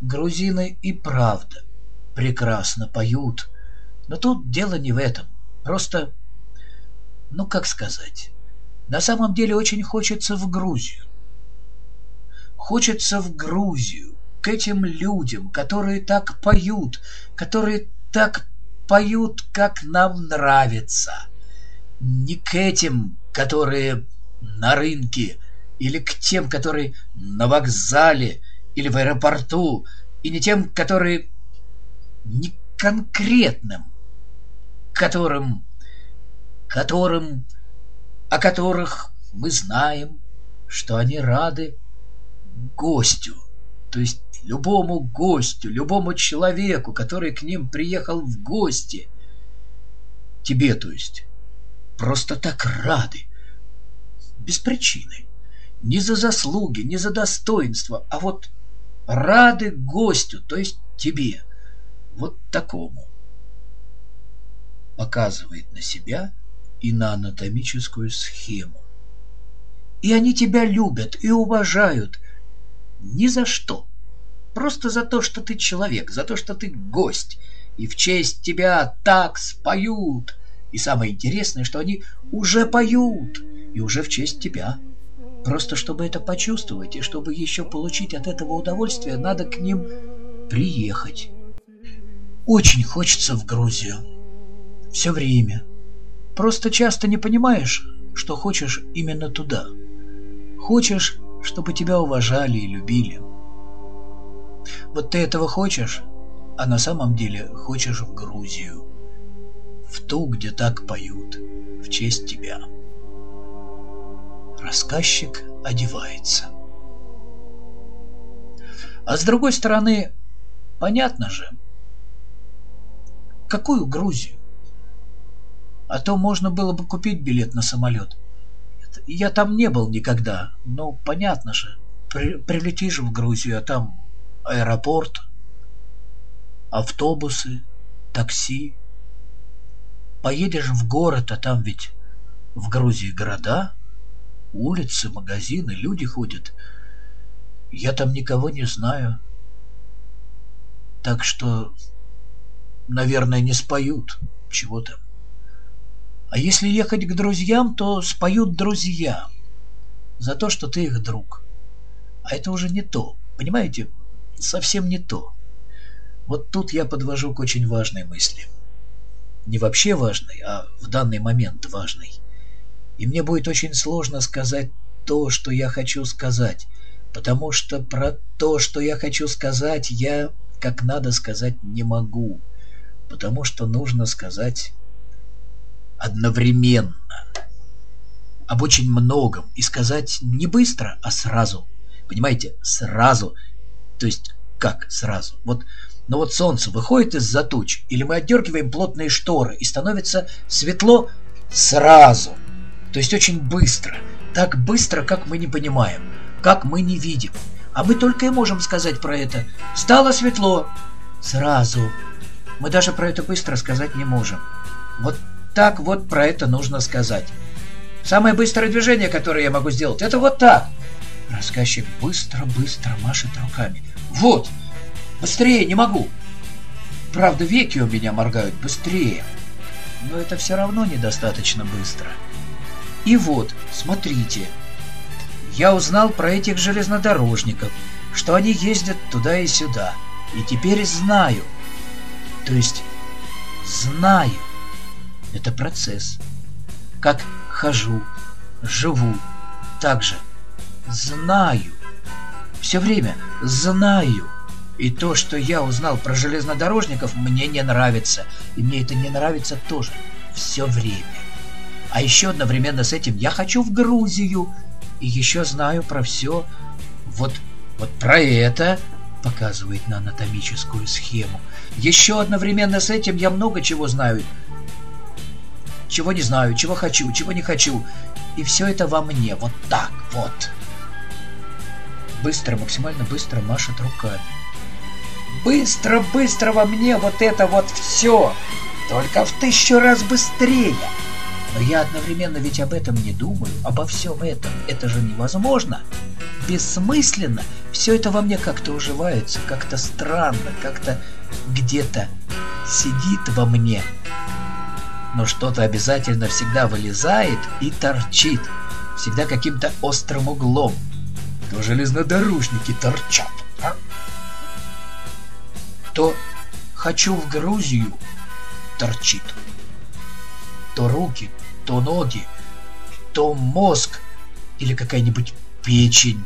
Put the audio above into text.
грузины и правда прекрасно поют. Но тут дело не в этом. Просто, ну как сказать, на самом деле очень хочется в Грузию. Хочется в Грузию, к этим людям, которые так поют, которые так поют, как нам нравится. Не к этим, которые на рынке, или к тем, которые на вокзале, или в аэропорту, и не тем, которые не конкретным, которым, которым, о которых мы знаем, что они рады гостю, то есть любому гостю, любому человеку, который к ним приехал в гости. Тебе, то есть, просто так рады. Без причины. Не за заслуги, не за достоинство, а вот рады гостю, то есть тебе. Вот такому. Показывает на себя и на анатомическую схему. И они тебя любят и уважают ни за что. Просто за то, что ты человек, за то, что ты гость, и в честь тебя так споют. И самое интересное, что они уже поют, и уже в честь тебя. Просто чтобы это почувствовать, и чтобы еще получить от этого удовольствие, надо к ним приехать. Очень хочется в Грузию. Все время. Просто часто не понимаешь, что хочешь именно туда. Хочешь, чтобы тебя уважали и любили. Вот ты этого хочешь, а на самом деле хочешь в Грузию. В ту, где так поют, в честь тебя. Рассказчик одевается. А с другой стороны, понятно же, какую Грузию? А то можно было бы купить билет на самолет. Я там не был никогда, но понятно же, при, прилетишь в Грузию, а там аэропорт, автобусы, такси. Поедешь в город, а там ведь в Грузии города, улицы, магазины, люди ходят. Я там никого не знаю. Так что, наверное, не споют. Чего там. А если ехать к друзьям, то споют друзья за то, что ты их друг. А это уже не то. Понимаете, совсем не то. Вот тут я подвожу к очень важной мысли. Не вообще важной, а в данный момент важной. И мне будет очень сложно сказать то, что я хочу сказать, потому что про то, что я хочу сказать, я как надо сказать не могу, потому что нужно сказать одновременно об очень многом и сказать не быстро, а сразу. Понимаете, сразу – то есть как сразу? Вот, ну вот солнце выходит из-за туч, или мы отдергиваем плотные шторы, и становится светло сразу. То есть очень быстро. Так быстро, как мы не понимаем, как мы не видим. А мы только и можем сказать про это. Стало светло. Сразу. Мы даже про это быстро сказать не можем. Вот так вот про это нужно сказать. Самое быстрое движение, которое я могу сделать, это вот так. Рассказчик быстро-быстро машет руками. Вот! Быстрее, не могу! Правда, веки у меня моргают быстрее. Но это все равно недостаточно быстро. И вот, смотрите. Я узнал про этих железнодорожников, что они ездят туда и сюда. И теперь знаю. То есть, знаю. Это процесс. Как хожу, живу, так же знаю. Все время знаю. И то, что я узнал про железнодорожников, мне не нравится. И мне это не нравится тоже. Все время. А еще одновременно с этим я хочу в Грузию. И еще знаю про все. Вот, вот про это показывает на анатомическую схему. Еще одновременно с этим я много чего знаю. Чего не знаю, чего хочу, чего не хочу. И все это во мне. Вот так вот быстро, максимально быстро машет руками. Быстро, быстро во мне вот это вот все, только в тысячу раз быстрее. Но я одновременно ведь об этом не думаю, обо всем этом. Это же невозможно. Бессмысленно. все это во мне как-то уживается, как-то странно, как-то где-то сидит во мне. Но что-то обязательно всегда вылезает и торчит, всегда каким-то острым углом. То железнодорожники торчат, а? То «хочу в Грузию» торчит. То руки, то ноги, то мозг или какая-нибудь печень